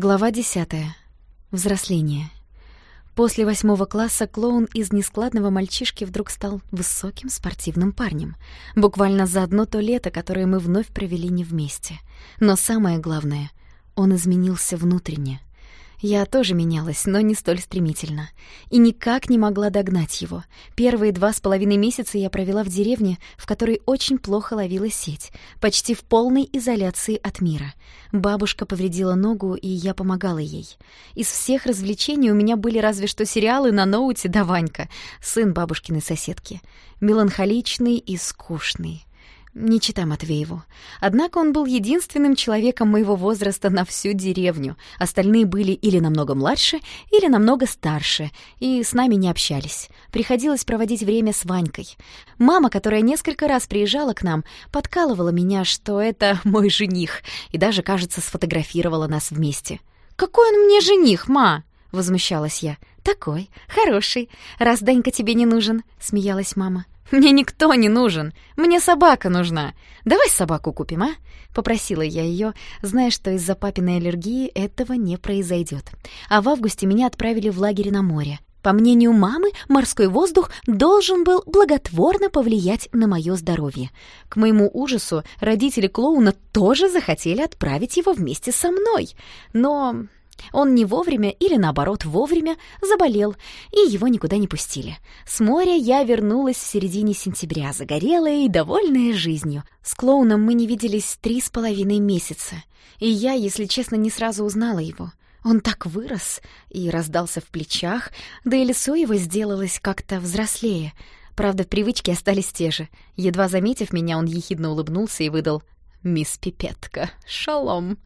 Глава десятая. Взросление. После восьмого класса клоун из нескладного мальчишки вдруг стал высоким спортивным парнем. Буквально за одно то лето, которое мы вновь провели не вместе. Но самое главное, он изменился внутренне. Я тоже менялась, но не столь стремительно. И никак не могла догнать его. Первые два с половиной месяца я провела в деревне, в которой очень плохо ловила сеть, почти в полной изоляции от мира. Бабушка повредила ногу, и я помогала ей. Из всех развлечений у меня были разве что сериалы на ноуте да Ванька, сын бабушкиной соседки. Меланхоличный и скучный не чита Матвееву. Однако он был единственным человеком моего возраста на всю деревню. Остальные были или намного младше, или намного старше, и с нами не общались. Приходилось проводить время с Ванькой. Мама, которая несколько раз приезжала к нам, подкалывала меня, что это мой жених, и даже, кажется, сфотографировала нас вместе. «Какой он мне жених, ма?» — возмущалась я. «Такой, хороший. Раз Данька тебе не нужен», — смеялась мама. «Мне никто не нужен. Мне собака нужна. Давай собаку купим, а?» Попросила я ее, зная, что из-за папиной аллергии этого не произойдет. А в августе меня отправили в лагерь на море. По мнению мамы, морской воздух должен был благотворно повлиять на мое здоровье. К моему ужасу родители клоуна тоже захотели отправить его вместе со мной. Но он не вовремя или, наоборот, вовремя заболел, и его никуда не пустили. С моря я вернулась в середине сентября, загорелая и довольная жизнью. С клоуном мы не виделись три с половиной месяца, и я, если честно, не сразу узнала его. Он так вырос и раздался в плечах, да и лицо его сделалось как-то взрослее. Правда, привычки остались те же. Едва заметив меня, он ехидно улыбнулся и выдал «Мисс Пипетка, шалом».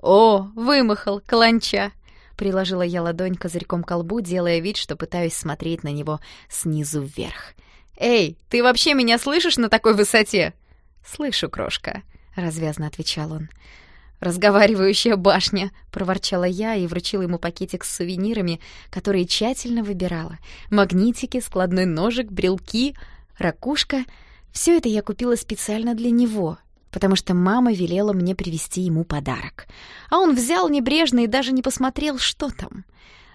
«О, вымахал, каланча!» Приложила я ладонь козырьком к колбу, делая вид, что пытаюсь смотреть на него снизу вверх. «Эй, ты вообще меня слышишь на такой высоте?» «Слышу, крошка», — развязно отвечал он. «Разговаривающая башня!» — проворчала я и вручила ему пакетик с сувенирами, которые тщательно выбирала. Магнитики, складной ножик, брелки, ракушка — все это я купила специально для него, потому что мама велела мне привезти ему подарок. А он взял небрежно и даже не посмотрел, что там.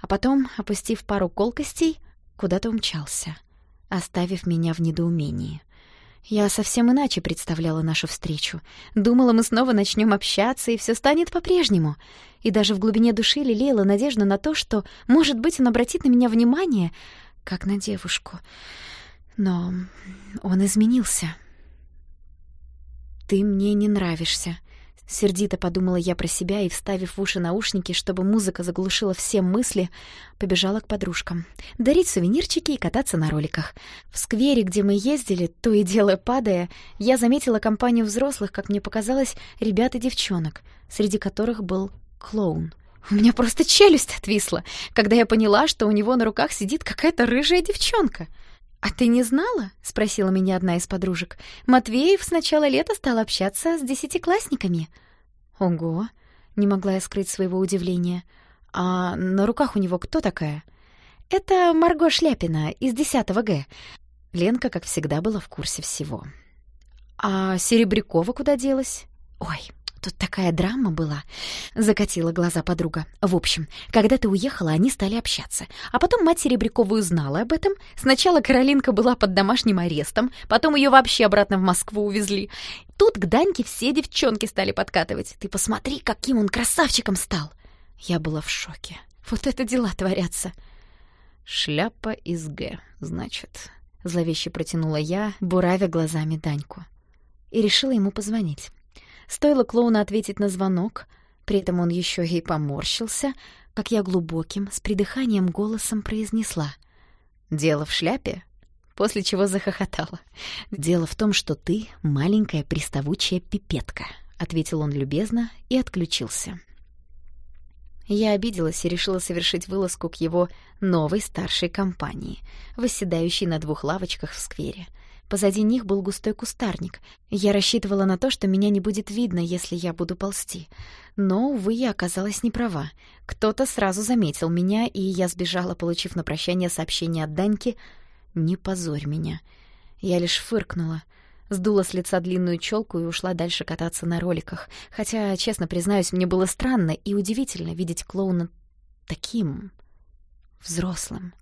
А потом, опустив пару колкостей, куда-то умчался, оставив меня в недоумении. Я совсем иначе представляла нашу встречу. Думала, мы снова начнем общаться, и все станет по-прежнему. И даже в глубине души лелеяла надежда на то, что, может быть, он обратит на меня внимание, как на девушку. Но он изменился. «Ты мне не нравишься», — сердито подумала я про себя и, вставив в уши наушники, чтобы музыка заглушила все мысли, побежала к подружкам. Дарить сувенирчики и кататься на роликах. В сквере, где мы ездили, то и дело падая, я заметила компанию взрослых, как мне показалось, ребят и девчонок, среди которых был клоун. У меня просто челюсть отвисла, когда я поняла, что у него на руках сидит какая-то рыжая девчонка — «А ты не знала?» — спросила меня одна из подружек. «Матвеев с начала лета стал общаться с десятиклассниками». «Ого!» — не могла я скрыть своего удивления. «А на руках у него кто такая?» «Это Марго Шляпина из 10 Г». Ленка, как всегда, была в курсе всего. «А Серебрякова куда делась?» «Ой, Тут такая драма была, закатила глаза подруга. В общем, когда ты уехала, они стали общаться. А потом мать Серебрякова узнала об этом. Сначала Каролинка была под домашним арестом, потом ее вообще обратно в Москву увезли. Тут к Даньке все девчонки стали подкатывать. Ты посмотри, каким он красавчиком стал. Я была в шоке. Вот это дела творятся. Шляпа из Г, значит. Зловеще протянула я, буравя глазами Даньку. И решила ему позвонить. Стоило клоуну ответить на звонок, при этом он еще и поморщился, как я глубоким, с придыханием голосом произнесла. «Дело в шляпе?» После чего захохотала. «Дело в том, что ты маленькая приставучая пипетка», — ответил он любезно и отключился. Я обиделась и решила совершить вылазку к его новой старшей компании, восседающей на двух лавочках в сквере — Позади них был густой кустарник. Я рассчитывала на то, что меня не будет видно, если я буду ползти. Но, увы, я оказалась не права. Кто-то сразу заметил меня, и я сбежала, получив на прощание сообщение от Даньки «Не позорь меня». Я лишь фыркнула. Сдула с лица длинную челку и ушла дальше кататься на роликах. Хотя, честно признаюсь, мне было странно и удивительно видеть клоуна таким взрослым.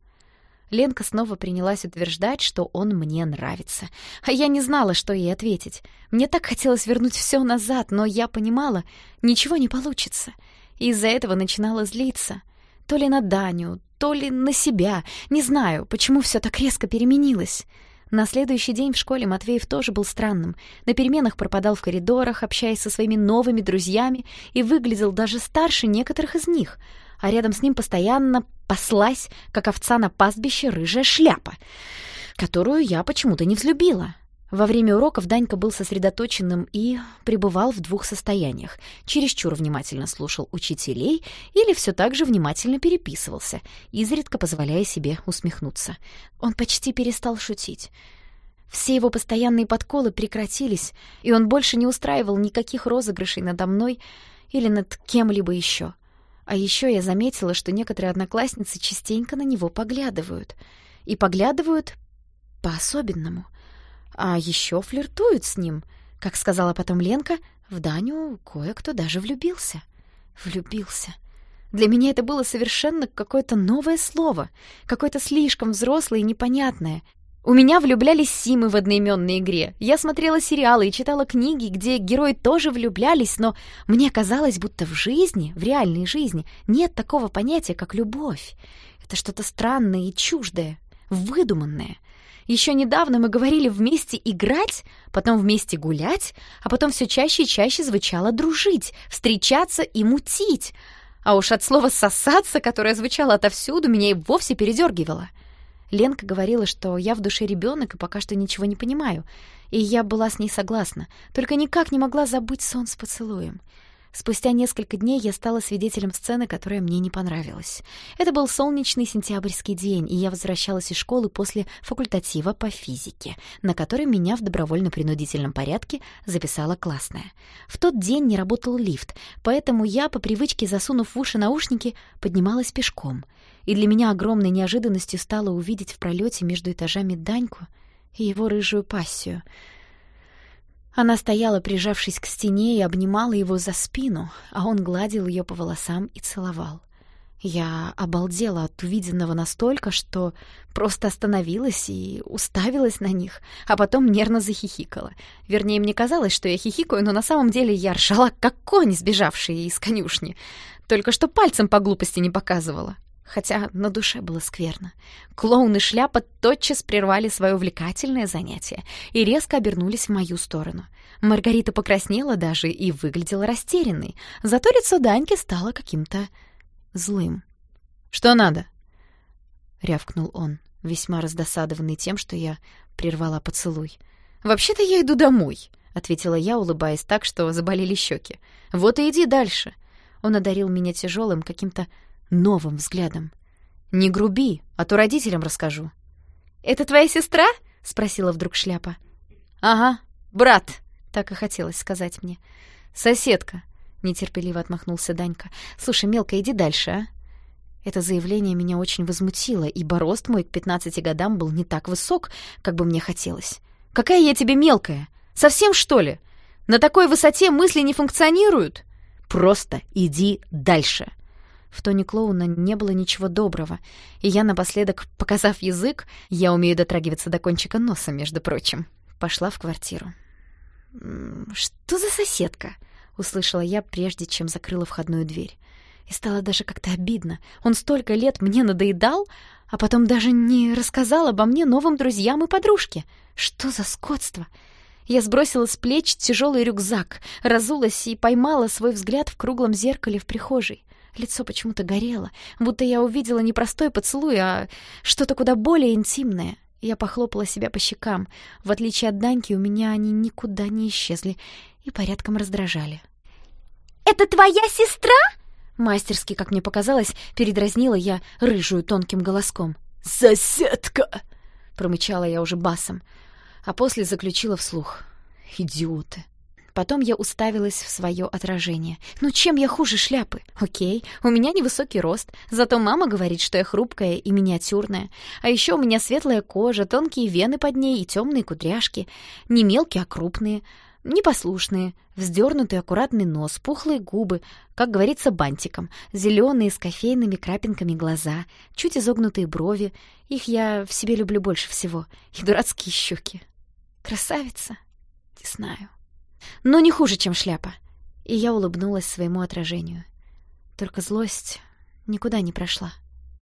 Ленка снова принялась утверждать, что он мне нравится. А я не знала, что ей ответить. Мне так хотелось вернуть все назад, но я понимала, ничего не получится. Из-за этого начинала злиться. То ли на Даню, то ли на себя. Не знаю, почему все так резко переменилось. На следующий день в школе Матвеев тоже был странным. На переменах пропадал в коридорах, общаясь со своими новыми друзьями, и выглядел даже старше некоторых из них — а рядом с ним постоянно паслась, как овца на пастбище, рыжая шляпа, которую я почему-то не взлюбила. Во время уроков Данька был сосредоточенным и пребывал в двух состояниях. Чересчур внимательно слушал учителей или все так же внимательно переписывался, изредка позволяя себе усмехнуться. Он почти перестал шутить. Все его постоянные подколы прекратились, и он больше не устраивал никаких розыгрышей надо мной или над кем-либо еще. А еще я заметила, что некоторые одноклассницы частенько на него поглядывают. И поглядывают по-особенному. А еще флиртуют с ним. Как сказала потом Ленка, в Даню кое-кто даже влюбился. Влюбился. Для меня это было совершенно какое-то новое слово, какое-то слишком взрослое и непонятное, у меня влюблялись Симы в одноименной игре. Я смотрела сериалы и читала книги, где герои тоже влюблялись, но мне казалось, будто в жизни, в реальной жизни, нет такого понятия, как любовь. Это что-то странное и чуждое, выдуманное. Еще недавно мы говорили вместе играть, потом вместе гулять, а потом все чаще и чаще звучало дружить, встречаться и мутить. А уж от слова «сосаться», которое звучало отовсюду, меня и вовсе передергивало. Ленка говорила, что я в душе ребенок и пока что ничего не понимаю, и я была с ней согласна, только никак не могла забыть сон с поцелуем. Спустя несколько дней я стала свидетелем сцены, которая мне не понравилась. Это был солнечный сентябрьский день, и я возвращалась из школы после факультатива по физике, на который меня в добровольно-принудительном порядке записала классная. В тот день не работал лифт, поэтому я, по привычке засунув в уши наушники, поднималась пешком — и для меня огромной неожиданностью стало увидеть в пролете между этажами Даньку и его рыжую пассию. Она стояла, прижавшись к стене, и обнимала его за спину, а он гладил ее по волосам и целовал. Я обалдела от увиденного настолько, что просто остановилась и уставилась на них, а потом нервно захихикала. Вернее, мне казалось, что я хихикаю, но на самом деле я ржала, как конь, сбежавший из конюшни. Только что пальцем по глупости не показывала хотя на душе было скверно. Клоун и шляпа тотчас прервали свое увлекательное занятие и резко обернулись в мою сторону. Маргарита покраснела даже и выглядела растерянной, зато лицо Даньки стало каким-то злым. «Что надо?» — рявкнул он, весьма раздосадованный тем, что я прервала поцелуй. «Вообще-то я иду домой», — ответила я, улыбаясь так, что заболели щеки. «Вот и иди дальше». Он одарил меня тяжелым каким-то новым взглядом. «Не груби, а то родителям расскажу». «Это твоя сестра?» — спросила вдруг шляпа. «Ага, брат», — так и хотелось сказать мне. «Соседка», — нетерпеливо отмахнулся Данька. «Слушай, мелко, иди дальше, а?» Это заявление меня очень возмутило, ибо рост мой к пятнадцати годам был не так высок, как бы мне хотелось. «Какая я тебе мелкая? Совсем, что ли? На такой высоте мысли не функционируют?» «Просто иди дальше!» В тоне клоуна не было ничего доброго, и я напоследок, показав язык, я умею дотрагиваться до кончика носа, между прочим, пошла в квартиру. «Что за соседка?» — услышала я, прежде чем закрыла входную дверь. И стало даже как-то обидно. Он столько лет мне надоедал, а потом даже не рассказал обо мне новым друзьям и подружке. Что за скотство! Я сбросила с плеч тяжелый рюкзак, разулась и поймала свой взгляд в круглом зеркале в прихожей. Лицо почему-то горело, будто я увидела не простой поцелуй, а что-то куда более интимное. Я похлопала себя по щекам. В отличие от Даньки, у меня они никуда не исчезли и порядком раздражали. «Это твоя сестра?» Мастерски, как мне показалось, передразнила я рыжую тонким голоском. «Соседка!» — промычала я уже басом, а после заключила вслух. «Идиоты!» Потом я уставилась в свое отражение. Ну чем я хуже шляпы? Окей, у меня невысокий рост, зато мама говорит, что я хрупкая и миниатюрная. А еще у меня светлая кожа, тонкие вены под ней и темные кудряшки. Не мелкие, а крупные. Непослушные, вздернутый аккуратный нос, пухлые губы, как говорится, бантиком, зеленые с кофейными крапинками глаза, чуть изогнутые брови. Их я в себе люблю больше всего. И дурацкие щеки. Красавица? Не знаю. Но не хуже, чем шляпа. И я улыбнулась своему отражению. Только злость никуда не прошла.